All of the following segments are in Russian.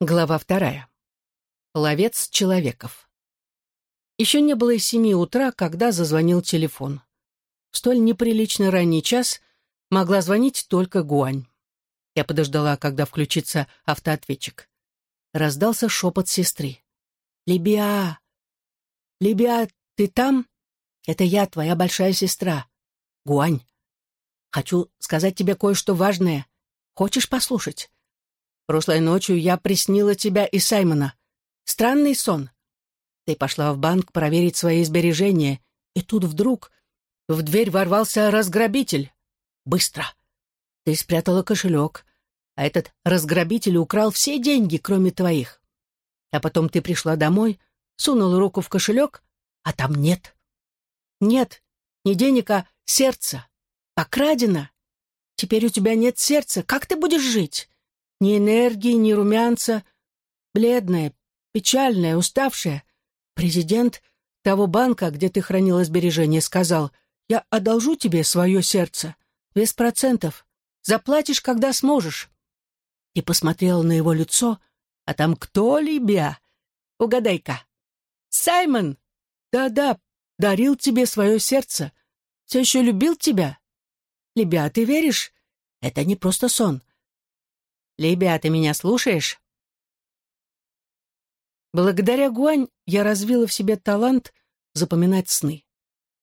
Глава вторая. Ловец человеков. Еще не было и семи утра, когда зазвонил телефон. В столь неприлично ранний час могла звонить только Гуань. Я подождала, когда включится автоответчик. Раздался шепот сестры. «Либия! Либия, ты там? Это я, твоя большая сестра. Гуань, хочу сказать тебе кое-что важное. Хочешь послушать?» Прошлой ночью я приснила тебя и Саймона. Странный сон. Ты пошла в банк проверить свои сбережения, и тут вдруг в дверь ворвался разграбитель. Быстро. Ты спрятала кошелек, а этот разграбитель украл все деньги, кроме твоих. А потом ты пришла домой, сунула руку в кошелек, а там нет. Нет, не денег, а сердце. Покрадено. Теперь у тебя нет сердца. Как ты будешь жить? Ни энергии, ни румянца. Бледная, печальная, уставшая. Президент того банка, где ты хранила сбережения, сказал, «Я одолжу тебе свое сердце, без процентов. Заплатишь, когда сможешь». И посмотрела на его лицо, а там кто либя? Угадай-ка. Саймон! Да-да, дарил тебе свое сердце. Все еще любил тебя. Либя, ты веришь? Это не просто сон. Либя, ты меня слушаешь?» Благодаря Гуань я развила в себе талант запоминать сны.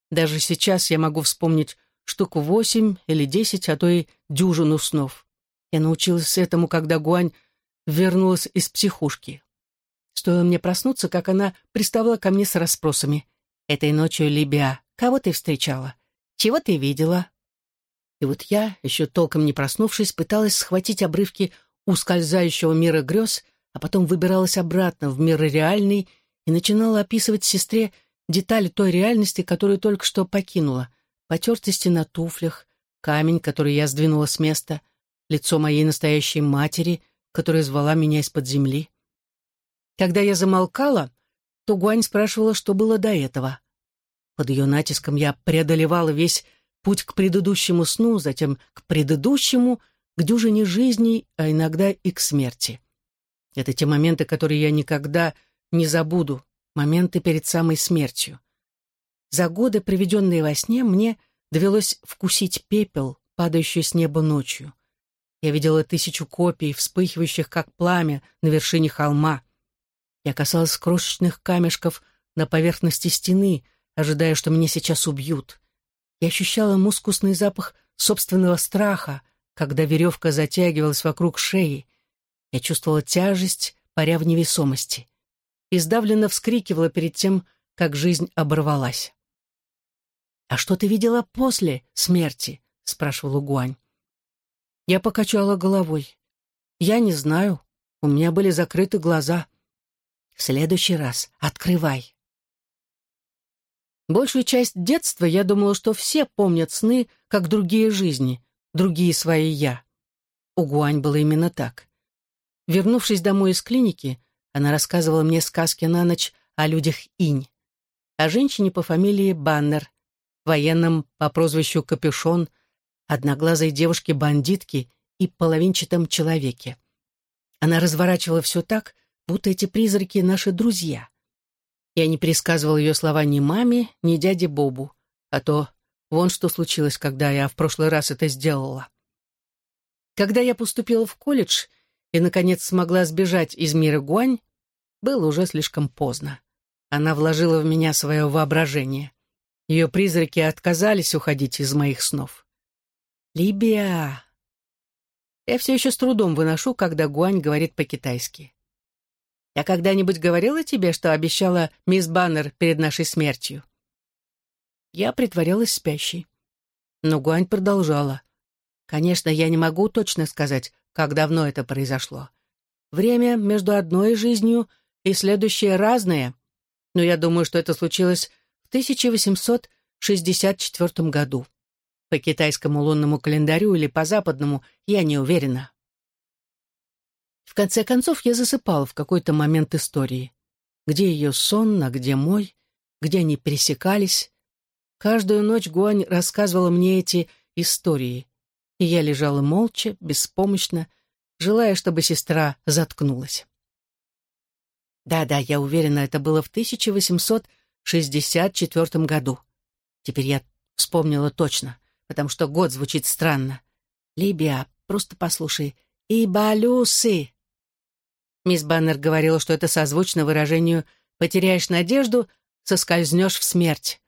Даже сейчас я могу вспомнить штуку восемь или десять, а то и дюжину снов. Я научилась этому, когда Гуань вернулась из психушки. Стоило мне проснуться, как она приставала ко мне с расспросами. «Этой ночью, Либия, кого ты встречала? Чего ты видела?» И вот я, еще толком не проснувшись, пыталась схватить обрывки ускользающего мира грез, а потом выбиралась обратно в мир реальный и начинала описывать сестре детали той реальности, которую только что покинула. Потертости на туфлях, камень, который я сдвинула с места, лицо моей настоящей матери, которая звала меня из-под земли. Когда я замолкала, то Гуань спрашивала, что было до этого. Под ее натиском я преодолевала весь путь к предыдущему сну, затем к предыдущему, к дюжине жизней, а иногда и к смерти. Это те моменты, которые я никогда не забуду, моменты перед самой смертью. За годы, проведенные во сне, мне довелось вкусить пепел, падающий с неба ночью. Я видела тысячу копий, вспыхивающих как пламя на вершине холма. Я касалась крошечных камешков на поверхности стены, ожидая, что меня сейчас убьют. Я ощущала мускусный запах собственного страха, когда веревка затягивалась вокруг шеи. Я чувствовала тяжесть, паря в невесомости. И сдавленно вскрикивала перед тем, как жизнь оборвалась. «А что ты видела после смерти?» — спрашивал Угуань. Я покачала головой. «Я не знаю. У меня были закрыты глаза. В следующий раз открывай». Большую часть детства я думала, что все помнят сны, как другие жизни, другие свои «я». У Гуань было именно так. Вернувшись домой из клиники, она рассказывала мне сказки на ночь о людях Инь, о женщине по фамилии Баннер, военном по прозвищу Капюшон, одноглазой девушке-бандитке и половинчатом человеке. Она разворачивала все так, будто эти призраки — наши друзья. Я не пересказывал ее слова ни маме, ни дяде Бобу, а то вон что случилось, когда я в прошлый раз это сделала. Когда я поступила в колледж и, наконец, смогла сбежать из мира Гуань, было уже слишком поздно. Она вложила в меня свое воображение. Ее призраки отказались уходить из моих снов. «Либия!» Я все еще с трудом выношу, когда Гуань говорит по-китайски. Я когда-нибудь говорила тебе, что обещала мисс Баннер перед нашей смертью?» Я притворялась спящей. Но Гуань продолжала. «Конечно, я не могу точно сказать, как давно это произошло. Время между одной жизнью и следующей разное, но я думаю, что это случилось в 1864 году. По китайскому лунному календарю или по западному я не уверена. В конце концов, я засыпал в какой-то момент истории. Где ее сон, а где мой, где они пересекались. Каждую ночь Гуань рассказывала мне эти истории, и я лежала молча, беспомощно, желая, чтобы сестра заткнулась. Да-да, я уверена, это было в 1864 году. Теперь я вспомнила точно, потому что год звучит странно. Либия, просто послушай. «Ибалюсы!» Мисс Баннер говорила, что это созвучно выражению «потеряешь надежду, соскользнешь в смерть».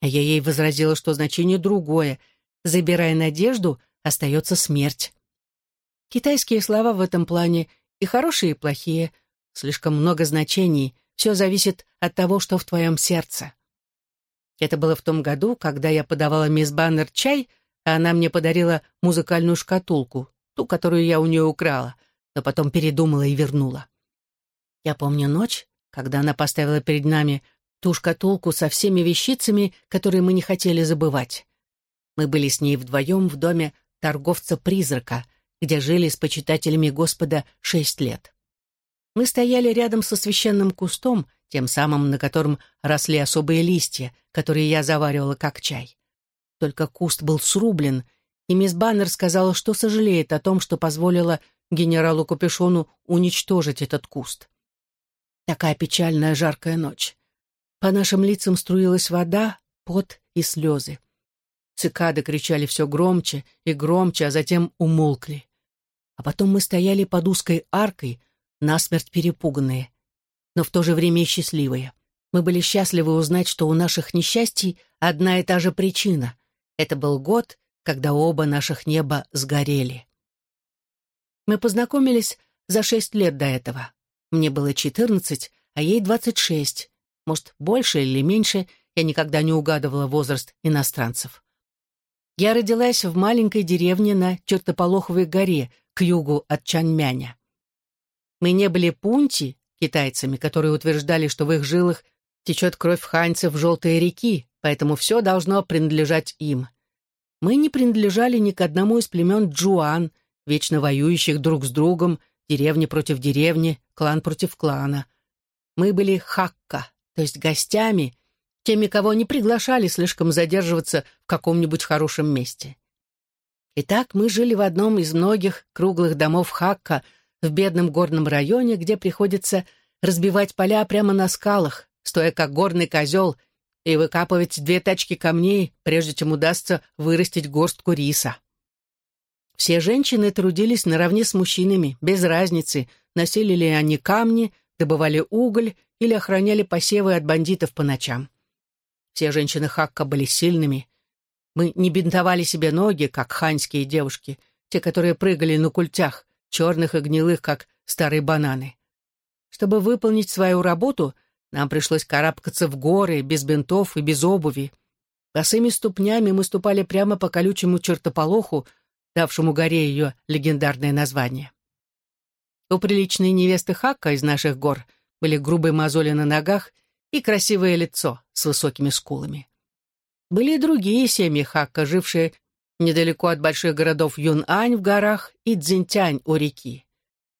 А я ей возразила, что значение другое. «Забирая надежду, остается смерть». Китайские слова в этом плане и хорошие, и плохие. Слишком много значений. Все зависит от того, что в твоем сердце. Это было в том году, когда я подавала мисс Баннер чай, а она мне подарила музыкальную шкатулку, ту, которую я у нее украла, но потом передумала и вернула. Я помню ночь, когда она поставила перед нами ту шкатулку со всеми вещицами, которые мы не хотели забывать. Мы были с ней вдвоем в доме торговца-призрака, где жили с почитателями Господа шесть лет. Мы стояли рядом со священным кустом, тем самым, на котором росли особые листья, которые я заваривала как чай. Только куст был срублен, и мисс Баннер сказала, что сожалеет о том, что позволила генералу Капюшону уничтожить этот куст. Такая печальная жаркая ночь. По нашим лицам струилась вода, пот и слезы. Цикады кричали все громче и громче, а затем умолкли. А потом мы стояли под узкой аркой, насмерть перепуганные, но в то же время и счастливые. Мы были счастливы узнать, что у наших несчастий одна и та же причина. Это был год, когда оба наших неба сгорели. Мы познакомились за шесть лет до этого. Мне было четырнадцать, а ей двадцать шесть. Может, больше или меньше, я никогда не угадывала возраст иностранцев. Я родилась в маленькой деревне на Чертополоховой горе, к югу от Чанмяня. Мы не были пунти, китайцами, которые утверждали, что в их жилах течет кровь ханьцев желтой реки, поэтому все должно принадлежать им. Мы не принадлежали ни к одному из племен Джуан, вечно воюющих друг с другом, деревня против деревни, клан против клана. Мы были хакка, то есть гостями, теми, кого не приглашали слишком задерживаться в каком-нибудь хорошем месте. Итак, мы жили в одном из многих круглых домов Хакка в бедном горном районе, где приходится разбивать поля прямо на скалах, стоя как горный козел, и выкапывать две тачки камней, прежде чем удастся вырастить горстку риса. Все женщины трудились наравне с мужчинами, без разницы, носили ли они камни, добывали уголь или охраняли посевы от бандитов по ночам. Все женщины Хакка были сильными. Мы не бинтовали себе ноги, как ханьские девушки, те, которые прыгали на культях, черных и гнилых, как старые бананы. Чтобы выполнить свою работу, нам пришлось карабкаться в горы, без бинтов и без обуви. Босыми ступнями мы ступали прямо по колючему чертополоху, давшему горе ее легендарное название. У приличной невесты Хакка из наших гор были грубые мозоли на ногах и красивое лицо с высокими скулами. Были и другие семьи Хакка, жившие недалеко от больших городов Юнань в горах и Цзиньтянь у реки.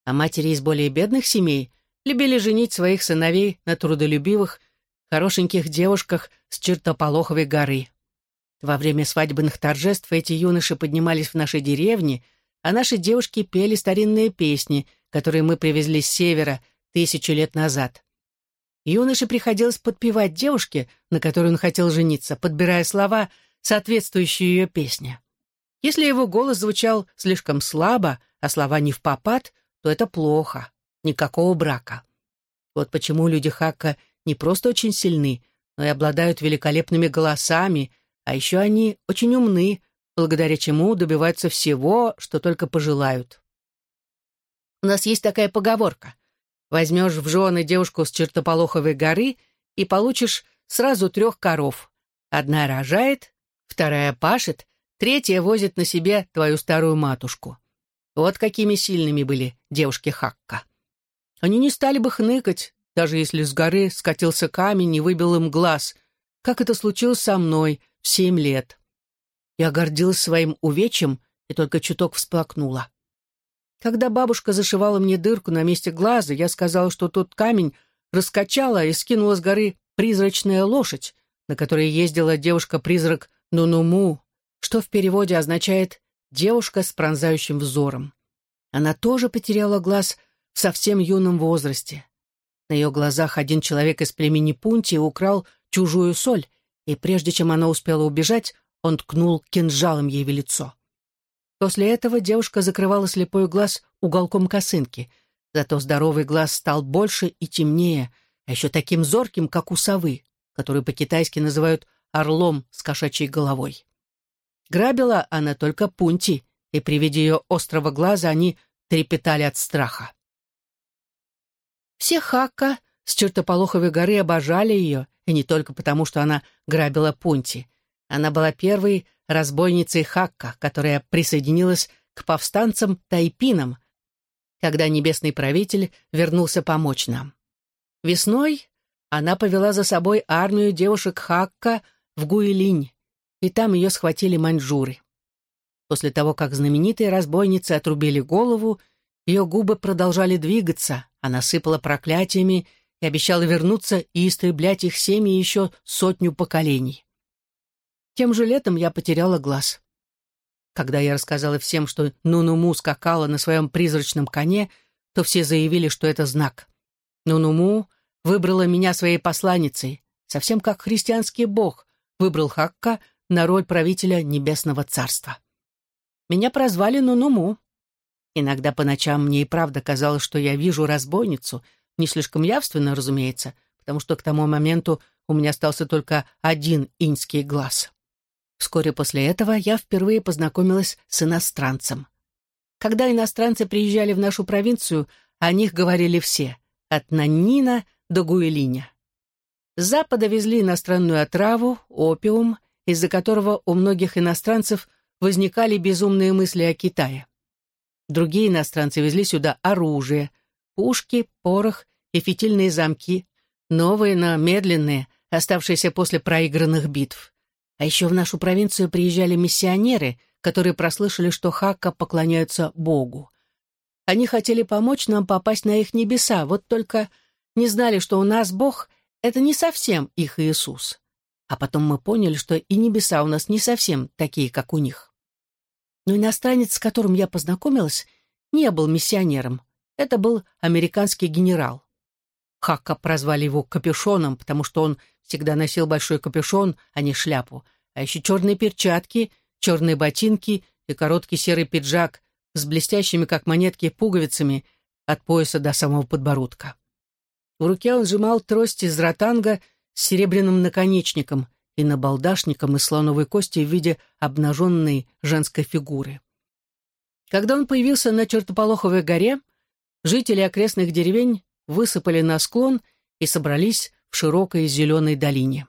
А матери из более бедных семей любили женить своих сыновей на трудолюбивых, хорошеньких девушках с чертополоховой горы. Во время свадебных торжеств эти юноши поднимались в нашей деревне, а наши девушки пели старинные песни, которые мы привезли с севера тысячу лет назад. Юноше приходилось подпевать девушке, на которой он хотел жениться, подбирая слова, соответствующие ее песне. Если его голос звучал слишком слабо, а слова не в попад, то это плохо, никакого брака. Вот почему люди Хакка не просто очень сильны, но и обладают великолепными голосами, а еще они очень умны, благодаря чему добиваются всего, что только пожелают. У нас есть такая поговорка — Возьмешь в жены девушку с чертополоховой горы и получишь сразу трех коров. Одна рожает, вторая пашет, третья возит на себе твою старую матушку. Вот какими сильными были девушки Хакка. Они не стали бы хныкать, даже если с горы скатился камень и выбил им глаз, как это случилось со мной семь лет. Я гордилась своим увечьем и только чуток всплакнула. Когда бабушка зашивала мне дырку на месте глаза, я сказала, что тот камень раскачала и скинула с горы призрачная лошадь, на которой ездила девушка-призрак Нунуму, что в переводе означает «девушка с пронзающим взором». Она тоже потеряла глаз в совсем юном возрасте. На ее глазах один человек из племени Пунти украл чужую соль, и прежде чем она успела убежать, он ткнул кинжалом ей в лицо. После этого девушка закрывала слепой глаз уголком косынки, зато здоровый глаз стал больше и темнее, а еще таким зорким, как у совы, которую по-китайски называют орлом с кошачьей головой. Грабила она только Пунти, и при виде ее острого глаза они трепетали от страха. Все Хакка с чертополоховой горы обожали ее, и не только потому, что она грабила Пунти. Она была первой разбойницей Хакка, которая присоединилась к повстанцам-тайпинам, когда небесный правитель вернулся помочь нам. Весной она повела за собой армию девушек Хакка в Гуилинь, и там ее схватили маньчжуры. После того, как знаменитые разбойницы отрубили голову, ее губы продолжали двигаться, она сыпала проклятиями и обещала вернуться и истреблять их семьи еще сотню поколений. Тем же летом я потеряла глаз. Когда я рассказала всем, что Нунуму скакала на своем призрачном коне, то все заявили, что это знак. Нунуму выбрала меня своей посланницей, совсем как христианский бог выбрал Хакка на роль правителя Небесного Царства. Меня прозвали Нунуму. Иногда по ночам мне и правда казалось, что я вижу разбойницу, не слишком явственно, разумеется, потому что к тому моменту у меня остался только один иньский глаз. Вскоре после этого я впервые познакомилась с иностранцем. Когда иностранцы приезжали в нашу провинцию, о них говорили все, от Наннина до Гуэлиня. С запада везли иностранную отраву, опиум, из-за которого у многих иностранцев возникали безумные мысли о Китае. Другие иностранцы везли сюда оружие, пушки, порох и фитильные замки, новые, но медленные, оставшиеся после проигранных битв. А еще в нашу провинцию приезжали миссионеры, которые прослышали, что Хакка поклоняются Богу. Они хотели помочь нам попасть на их небеса, вот только не знали, что у нас Бог — это не совсем их Иисус. А потом мы поняли, что и небеса у нас не совсем такие, как у них. Но иностранец, с которым я познакомилась, не был миссионером. Это был американский генерал. Хакка прозвали его капюшоном, потому что он всегда носил большой капюшон, а не шляпу, а еще черные перчатки, черные ботинки и короткий серый пиджак с блестящими, как монетки, пуговицами от пояса до самого подбородка. В руке он сжимал трость из ротанга с серебряным наконечником и набалдашником из слоновой кости в виде обнаженной женской фигуры. Когда он появился на Чертополоховой горе, жители окрестных деревень высыпали на склон и собрались в широкой зеленой долине.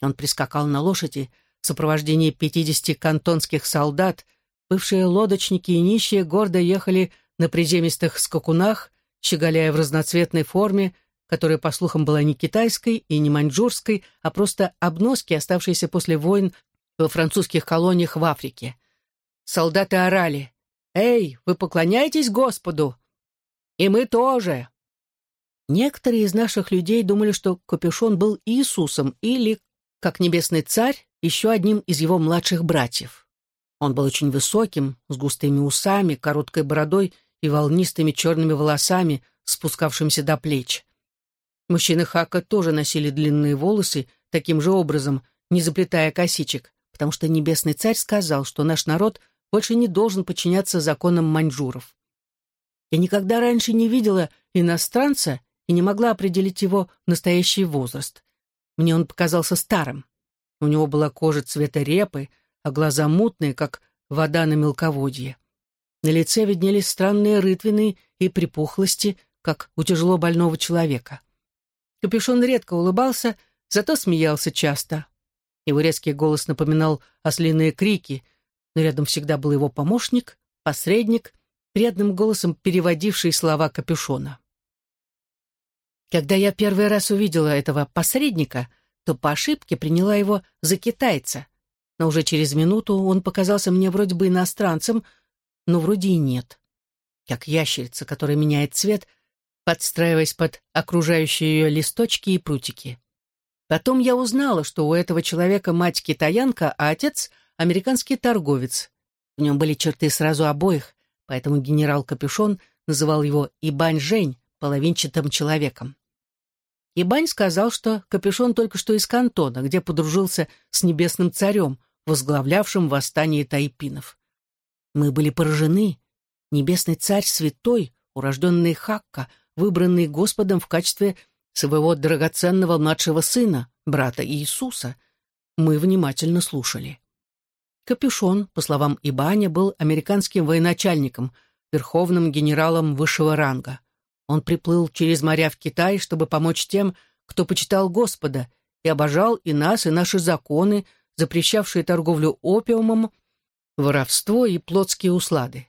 Он прискакал на лошади в сопровождении пятидесяти кантонских солдат, бывшие лодочники и нищие гордо ехали на приземистых скакунах, щеголяя в разноцветной форме, которая, по слухам, была не китайской и не маньчжурской, а просто обноски, оставшиеся после войн во французских колониях в Африке. Солдаты орали «Эй, вы поклоняетесь Господу?» «И мы тоже!» Некоторые из наших людей думали, что Капюшон был Иисусом или, как небесный царь, еще одним из его младших братьев. Он был очень высоким, с густыми усами, короткой бородой и волнистыми черными волосами, спускавшимися до плеч. Мужчины Хака тоже носили длинные волосы таким же образом, не заплетая косичек, потому что небесный царь сказал, что наш народ больше не должен подчиняться законам маньчжуров. Я никогда раньше не видела иностранца, и не могла определить его настоящий возраст. Мне он показался старым. У него была кожа цвета репы, а глаза мутные, как вода на мелководье. На лице виднелись странные рытвины и припухлости, как у тяжело больного человека. Капюшон редко улыбался, зато смеялся часто. Его резкий голос напоминал ослиные крики, но рядом всегда был его помощник, посредник, приятным голосом переводивший слова капюшона. Когда я первый раз увидела этого посредника, то по ошибке приняла его за китайца. Но уже через минуту он показался мне вроде бы иностранцем, но вроде и нет. Как ящерица, которая меняет цвет, подстраиваясь под окружающие ее листочки и прутики. Потом я узнала, что у этого человека мать китаянка, а отец — американский торговец. В нем были черты сразу обоих, поэтому генерал Капюшон называл его Ибань Жень, половинчатым человеком. Ибань сказал, что Капюшон только что из Кантона, где подружился с небесным царем, возглавлявшим восстание тайпинов. Мы были поражены. Небесный царь святой, урожденный Хакка, выбранный Господом в качестве своего драгоценного младшего сына, брата Иисуса. Мы внимательно слушали. Капюшон, по словам Ибаня, был американским военачальником, верховным генералом высшего ранга. Он приплыл через моря в Китай, чтобы помочь тем, кто почитал Господа и обожал и нас, и наши законы, запрещавшие торговлю опиумом, воровство и плотские услады.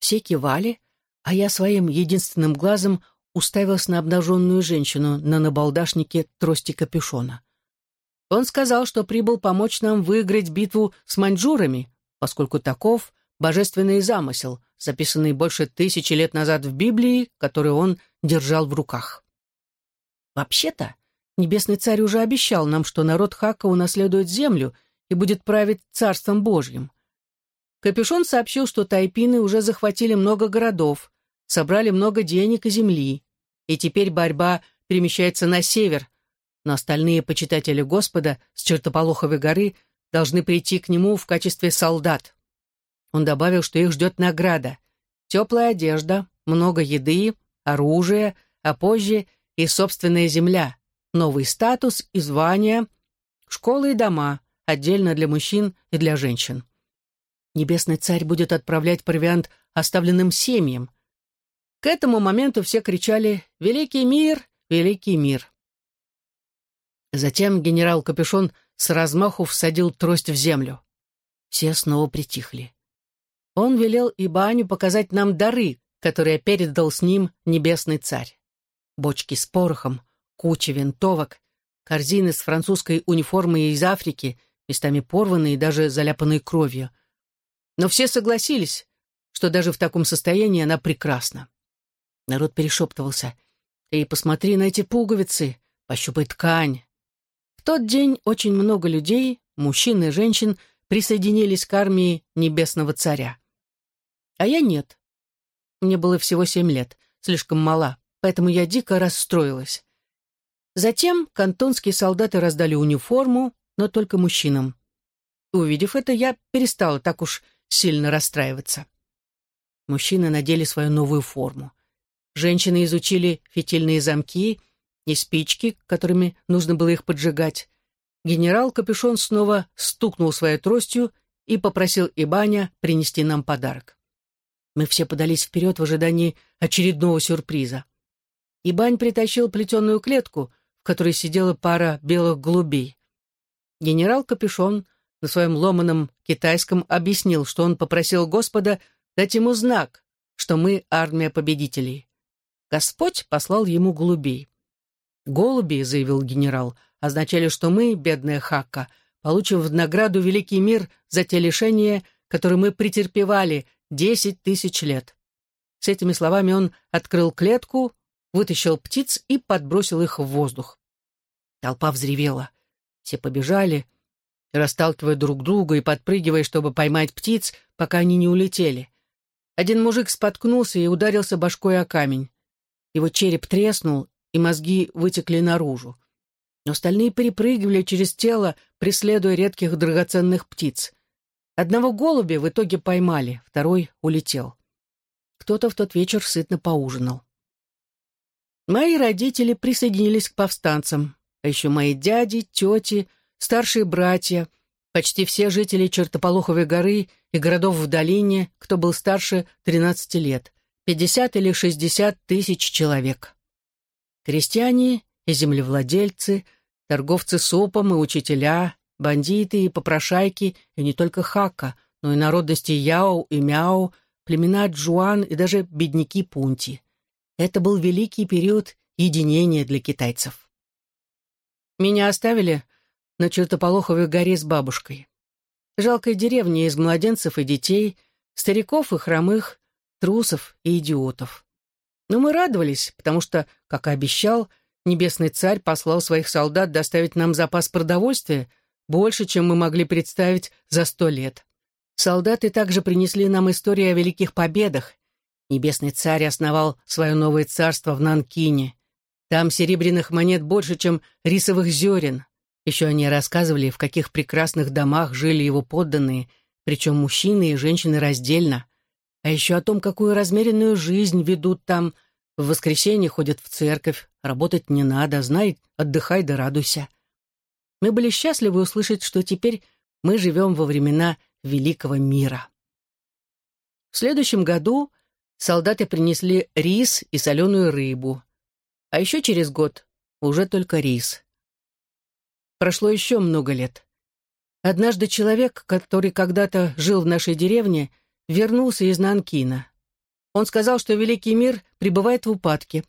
Все кивали, а я своим единственным глазом уставилась на обнаженную женщину на набалдашнике трости капюшона. Он сказал, что прибыл помочь нам выиграть битву с маньчжурами, поскольку таков божественный замысел, записанный больше тысячи лет назад в Библии, который он держал в руках. Вообще-то, Небесный Царь уже обещал нам, что народ Хака унаследует землю и будет править Царством Божьим. Капюшон сообщил, что тайпины уже захватили много городов, собрали много денег и земли, и теперь борьба перемещается на север, но остальные почитатели Господа с Чертополоховой горы должны прийти к нему в качестве солдат. Он добавил, что их ждет награда. Теплая одежда, много еды, оружие, а позже и собственная земля, новый статус и звания, школы и дома, отдельно для мужчин и для женщин. Небесный царь будет отправлять провиант оставленным семьям. К этому моменту все кричали «Великий мир! Великий мир!». Затем генерал Капюшон с размаху всадил трость в землю. Все снова притихли. Он велел Ибаню показать нам дары, которые передал с ним небесный царь. Бочки с порохом, кучи винтовок, корзины с французской униформой из Африки, местами порванные и даже заляпанные кровью. Но все согласились, что даже в таком состоянии она прекрасна. Народ перешептывался. «Эй, посмотри на эти пуговицы, пощупай ткань, в тот день очень много людей, мужчин и женщин, присоединились к армии Небесного Царя. А я нет. Мне было всего семь лет, слишком мала, поэтому я дико расстроилась. Затем кантонские солдаты раздали униформу, но только мужчинам. Увидев это, я перестала так уж сильно расстраиваться. Мужчины надели свою новую форму. Женщины изучили фитильные замки — и спички, которыми нужно было их поджигать. Генерал Капюшон снова стукнул своей тростью и попросил Ибаня принести нам подарок. Мы все подались вперед в ожидании очередного сюрприза. Ибань притащил плетеную клетку, в которой сидела пара белых голубей. Генерал Капюшон на своем ломаном китайском объяснил, что он попросил Господа дать ему знак, что мы армия победителей. Господь послал ему голубей. «Голуби», — заявил генерал, — означали, что мы, бедная Хакка, получим в награду великий мир за те лишения, которые мы претерпевали десять тысяч лет. С этими словами он открыл клетку, вытащил птиц и подбросил их в воздух. Толпа взревела. Все побежали, расталкивая друг друга и подпрыгивая, чтобы поймать птиц, пока они не улетели. Один мужик споткнулся и ударился башкой о камень. Его череп треснул, и мозги вытекли наружу. Но остальные перепрыгивали через тело, преследуя редких драгоценных птиц. Одного голубя в итоге поймали, второй улетел. Кто-то в тот вечер сытно поужинал. Мои родители присоединились к повстанцам, а еще мои дяди, тети, старшие братья, почти все жители Чертополоховой горы и городов в долине, кто был старше 13 лет, 50 или 60 тысяч человек. Крестьяне и землевладельцы, торговцы сопом и учителя, бандиты и попрошайки, и не только хака, но и народности Яо и Мяо, племена Джуан и даже бедняки Пунти. Это был великий период единения для китайцев. Меня оставили на Чертополоховой горе с бабушкой. Жалкая деревня из младенцев и детей, стариков и хромых, трусов и идиотов. Но мы радовались, потому что, как и обещал, Небесный Царь послал своих солдат доставить нам запас продовольствия, больше, чем мы могли представить за сто лет. Солдаты также принесли нам истории о великих победах. Небесный Царь основал свое новое царство в Нанкине. Там серебряных монет больше, чем рисовых зерен. Еще они рассказывали, в каких прекрасных домах жили его подданные, причем мужчины и женщины раздельно. А еще о том, какую размеренную жизнь ведут там. В воскресенье ходят в церковь, работать не надо, знай, отдыхай да радуйся. Мы были счастливы услышать, что теперь мы живем во времена великого мира. В следующем году солдаты принесли рис и соленую рыбу. А еще через год уже только рис. Прошло еще много лет. Однажды человек, который когда-то жил в нашей деревне, вернулся из Нанкина. Он сказал, что великий мир пребывает в упадке.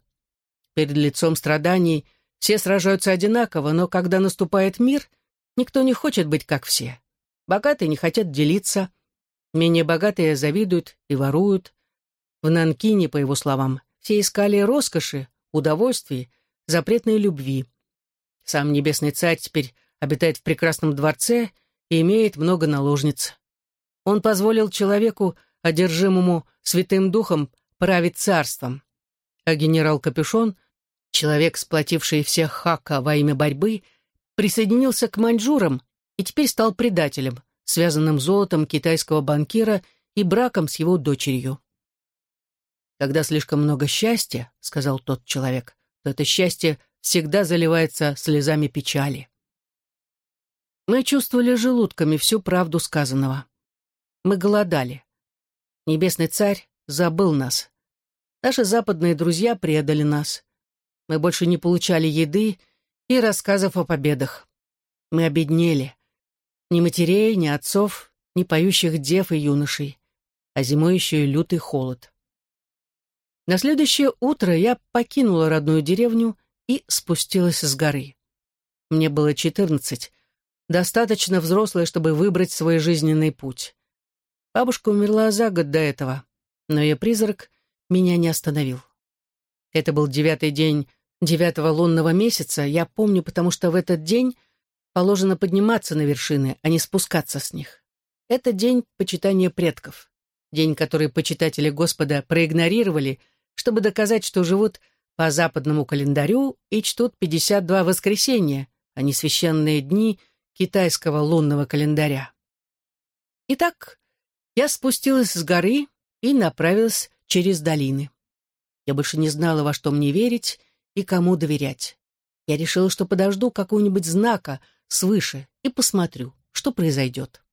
Перед лицом страданий все сражаются одинаково, но когда наступает мир, никто не хочет быть как все. Богатые не хотят делиться, менее богатые завидуют и воруют. В Нанкине, по его словам, все искали роскоши, удовольствий, запретной любви. Сам Небесный Царь теперь обитает в прекрасном дворце и имеет много наложниц. Он позволил человеку, одержимому Святым Духом, править царством. А генерал Капюшон, человек, сплотивший всех хака во имя борьбы, присоединился к маньчжурам и теперь стал предателем, связанным золотом китайского банкира и браком с его дочерью. Когда слишком много счастья, — сказал тот человек, — то это счастье всегда заливается слезами печали. Мы чувствовали желудками всю правду сказанного. Мы голодали. Небесный царь забыл нас. Наши западные друзья предали нас. Мы больше не получали еды и рассказов о победах. Мы обеднели. Ни матерей, ни отцов, ни поющих дев и юношей. А зимой еще и лютый холод. На следующее утро я покинула родную деревню и спустилась с горы. Мне было четырнадцать, достаточно взрослая, чтобы выбрать свой жизненный путь. Бабушка умерла за год до этого, но ее призрак меня не остановил. Это был девятый день девятого лунного месяца, я помню, потому что в этот день положено подниматься на вершины, а не спускаться с них. Это день почитания предков, день, который почитатели Господа проигнорировали — чтобы доказать, что живут по западному календарю и чтут 52 воскресенья, а не священные дни китайского лунного календаря. Итак, я спустилась с горы и направилась через долины. Я больше не знала, во что мне верить и кому доверять. Я решила, что подожду какого-нибудь знака свыше и посмотрю, что произойдет.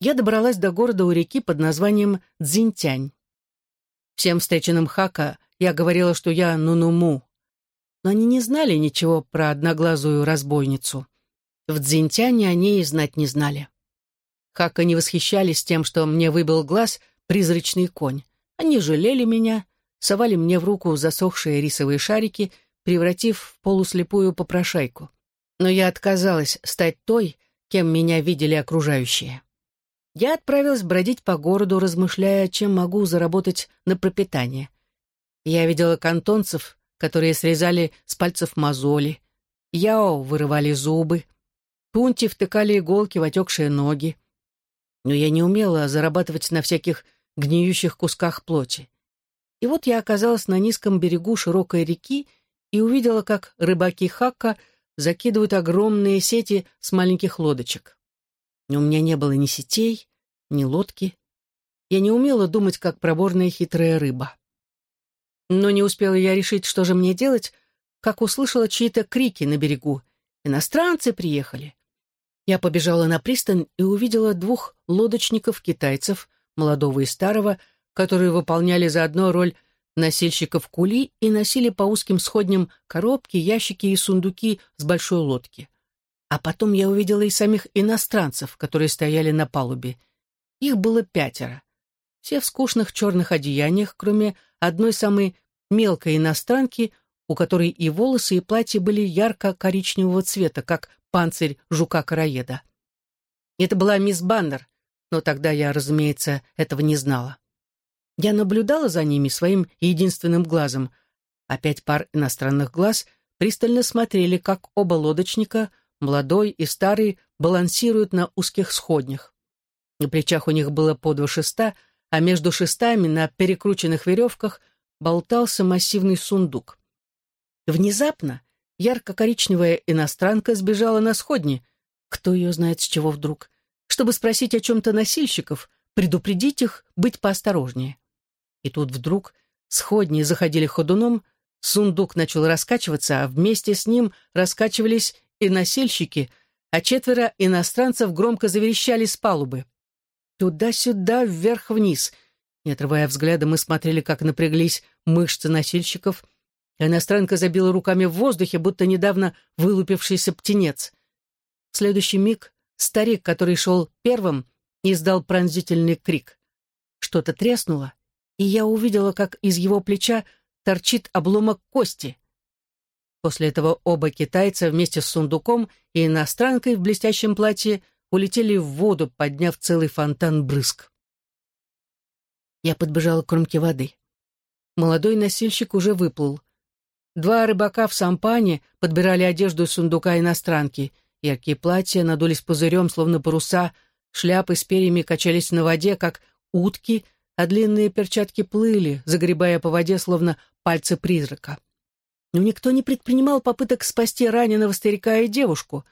Я добралась до города у реки под названием Цзиньтянь. Всем встреченным Хака я говорила, что я Нунуму. Но они не знали ничего про одноглазую разбойницу. В Дзинтяне они и знать не знали. Хака не восхищались тем, что мне выбил глаз призрачный конь. Они жалели меня, совали мне в руку засохшие рисовые шарики, превратив в полуслепую попрошайку. Но я отказалась стать той, кем меня видели окружающие я отправилась бродить по городу, размышляя, чем могу заработать на пропитание. Я видела кантонцев, которые срезали с пальцев мозоли, яо вырывали зубы, пунти втыкали иголки в отекшие ноги. Но я не умела зарабатывать на всяких гниющих кусках плоти. И вот я оказалась на низком берегу широкой реки и увидела, как рыбаки Хакка закидывают огромные сети с маленьких лодочек. У меня не было ни сетей, ни лодки. Я не умела думать, как проборная хитрая рыба. Но не успела я решить, что же мне делать, как услышала чьи-то крики на берегу. Иностранцы приехали. Я побежала на пристань и увидела двух лодочников-китайцев, молодого и старого, которые выполняли заодно роль носильщиков кули и носили по узким сходням коробки, ящики и сундуки с большой лодки. А потом я увидела и самих иностранцев, которые стояли на палубе. Их было пятеро. Все в скучных черных одеяниях, кроме одной самой мелкой иностранки, у которой и волосы, и платье были ярко-коричневого цвета, как панцирь жука-караеда. Это была мисс Баннер, но тогда я, разумеется, этого не знала. Я наблюдала за ними своим единственным глазом, а пять пар иностранных глаз пристально смотрели, как оба лодочника молодой и старый, балансируют на узких сходнях. На плечах у них было по два шеста, а между шестами на перекрученных веревках болтался массивный сундук. Внезапно ярко-коричневая иностранка сбежала на сходни, кто ее знает с чего вдруг, чтобы спросить о чем-то носильщиков, предупредить их быть поосторожнее. И тут вдруг сходни заходили ходуном, сундук начал раскачиваться, а вместе с ним раскачивались и носильщики, а четверо иностранцев громко заверещали с палубы. Туда-сюда, вверх-вниз. Не отрывая взгляда, мы смотрели, как напряглись мышцы носильщиков — Иностранка забила руками в воздухе, будто недавно вылупившийся птенец. В следующий миг старик, который шел первым, издал пронзительный крик. Что-то треснуло, и я увидела, как из его плеча торчит обломок кости. После этого оба китайца вместе с сундуком и иностранкой в блестящем платье улетели в воду, подняв целый фонтан брызг. Я подбежала к кромке воды. Молодой носильщик уже выплыл. Два рыбака в сампане подбирали одежду из сундука иностранки. Яркие платья надулись пузырем, словно паруса, шляпы с перьями качались на воде, как утки, а длинные перчатки плыли, загребая по воде, словно пальцы призрака. Но никто не предпринимал попыток спасти раненого старика и девушку.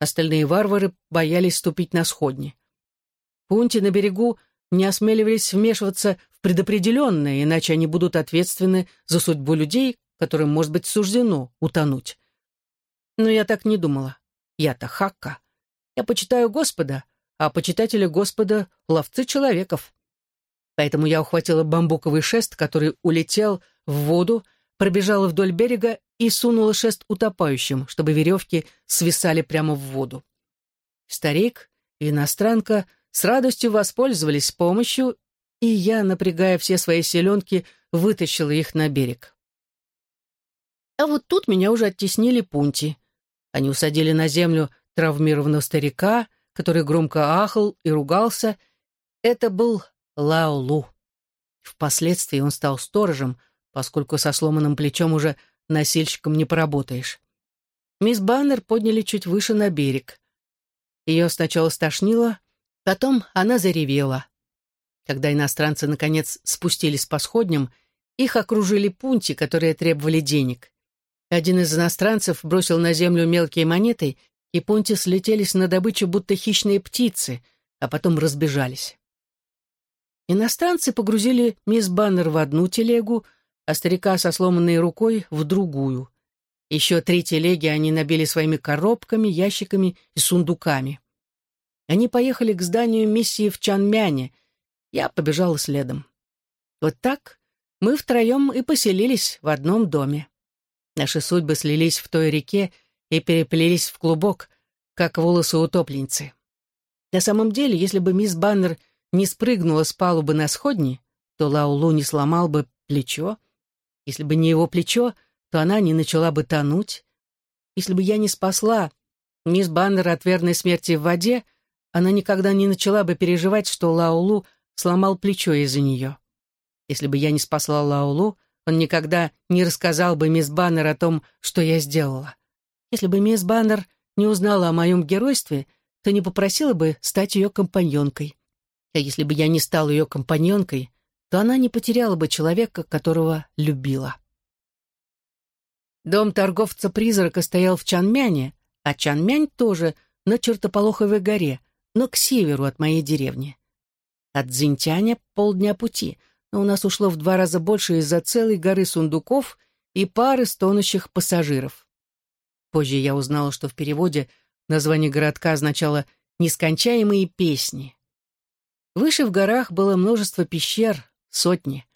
Остальные варвары боялись ступить на сходни. Пунти на берегу не осмеливались вмешиваться в предопределенное, иначе они будут ответственны за судьбу людей, которым, может быть, суждено утонуть. Но я так не думала. Я-то хакка. Я почитаю Господа, а почитатели Господа — ловцы человеков. Поэтому я ухватила бамбуковый шест, который улетел в воду, пробежала вдоль берега и сунула шест утопающим, чтобы веревки свисали прямо в воду. Старик и иностранка с радостью воспользовались помощью, и я, напрягая все свои селенки, вытащила их на берег. А вот тут меня уже оттеснили пунти. Они усадили на землю травмированного старика, который громко ахал и ругался. Это был Лаолу. Впоследствии он стал сторожем, поскольку со сломанным плечом уже носильщиком не поработаешь. Мисс Баннер подняли чуть выше на берег. Ее сначала стошнило, потом она заревела. Когда иностранцы, наконец, спустились по сходням, их окружили пунти, которые требовали денег. Один из иностранцев бросил на землю мелкие монеты, и понти слетелись на добычу, будто хищные птицы, а потом разбежались. Иностранцы погрузили мисс Баннер в одну телегу, а старика со сломанной рукой в другую. Еще три телеги они набили своими коробками, ящиками и сундуками. Они поехали к зданию миссии в Чанмяне. Я побежала следом. Вот так мы втроем и поселились в одном доме. Наши судьбы слились в той реке и переплелись в клубок, как волосы утопленницы. На самом деле, если бы мисс Баннер не спрыгнула с палубы на сходни, то Лаулу не сломал бы плечо. Если бы не его плечо, то она не начала бы тонуть. Если бы я не спасла мисс Баннер от верной смерти в воде, она никогда не начала бы переживать, что Лаулу сломал плечо из-за нее. Если бы я не спасла Лаулу, он никогда не рассказал бы мисс Баннер о том, что я сделала. Если бы мисс Баннер не узнала о моем геройстве, то не попросила бы стать ее компаньонкой. А если бы я не стала ее компаньонкой, то она не потеряла бы человека, которого любила. Дом торговца-призрака стоял в Чанмяне, а Чанмянь тоже на Чертополоховой горе, но к северу от моей деревни. От Цзиньтяня полдня пути, но у нас ушло в два раза больше из-за целой горы сундуков и пары стонущих пассажиров. Позже я узнала, что в переводе название городка означало «нескончаемые песни». Выше в горах было множество пещер, сотни.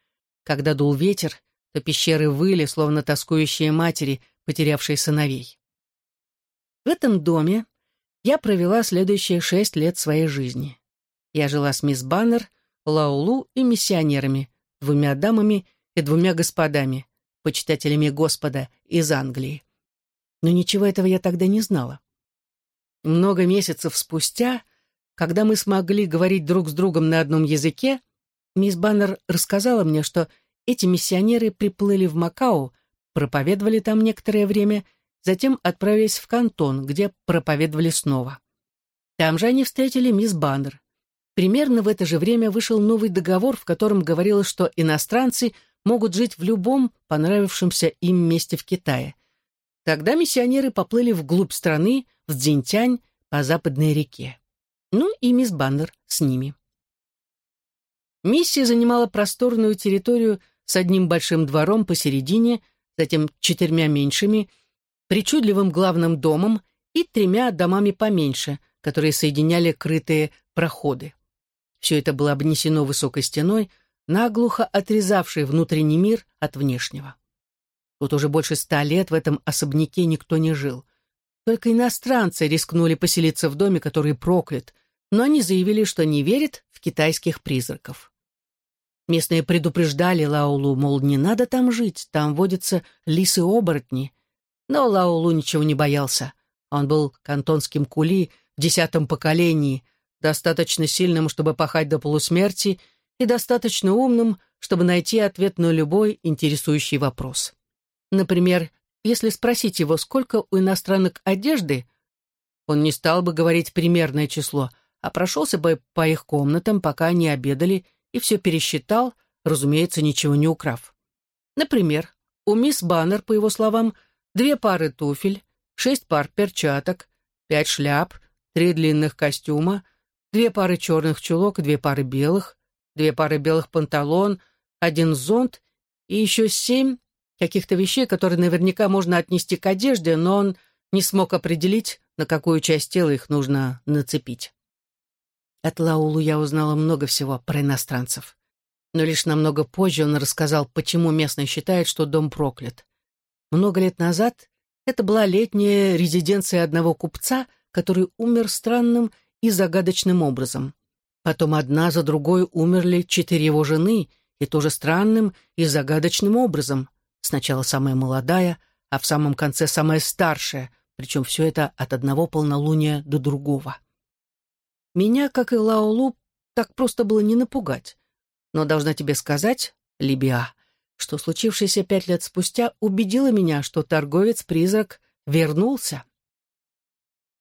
Когда дул ветер, то пещеры выли, словно тоскующие матери, потерявшие сыновей. В этом доме я провела следующие шесть лет своей жизни. Я жила с мисс Баннер — Лаулу и миссионерами, двумя дамами и двумя господами, почитателями Господа из Англии. Но ничего этого я тогда не знала. Много месяцев спустя, когда мы смогли говорить друг с другом на одном языке, мисс Баннер рассказала мне, что эти миссионеры приплыли в Макао, проповедовали там некоторое время, затем отправились в Кантон, где проповедовали снова. Там же они встретили мисс Баннер. Примерно в это же время вышел новый договор, в котором говорилось, что иностранцы могут жить в любом понравившемся им месте в Китае. Тогда миссионеры поплыли вглубь страны, в Дзинтянь, по западной реке. Ну и мисс Баннер с ними. Миссия занимала просторную территорию с одним большим двором посередине, затем четырьмя меньшими, причудливым главным домом и тремя домами поменьше, которые соединяли крытые проходы. Все это было обнесено высокой стеной, наглухо отрезавшей внутренний мир от внешнего. Вот уже больше ста лет в этом особняке никто не жил. Только иностранцы рискнули поселиться в доме, который проклят, но они заявили, что не верят в китайских призраков. Местные предупреждали Лаулу, мол, не надо там жить, там водятся лисы-оборотни. Но Лаулу ничего не боялся. Он был кантонским кули в десятом поколении, достаточно сильным, чтобы пахать до полусмерти, и достаточно умным, чтобы найти ответ на любой интересующий вопрос. Например, если спросить его, сколько у иностранок одежды, он не стал бы говорить примерное число, а прошелся бы по их комнатам, пока они обедали, и все пересчитал, разумеется, ничего не украв. Например, у мисс Баннер, по его словам, две пары туфель, шесть пар перчаток, пять шляп, три длинных костюма, две пары черных чулок, две пары белых, две пары белых панталон, один зонт и еще семь каких-то вещей, которые наверняка можно отнести к одежде, но он не смог определить, на какую часть тела их нужно нацепить. От Лаулу я узнала много всего про иностранцев. Но лишь намного позже он рассказал, почему местные считают, что дом проклят. Много лет назад это была летняя резиденция одного купца, который умер странным и загадочным образом. Потом одна за другой умерли четыре его жены, и тоже странным и загадочным образом. Сначала самая молодая, а в самом конце самая старшая, причем все это от одного полнолуния до другого. Меня, как и Лаолу, так просто было не напугать. Но должна тебе сказать, Либиа, что случившееся пять лет спустя убедило меня, что торговец-призрак вернулся.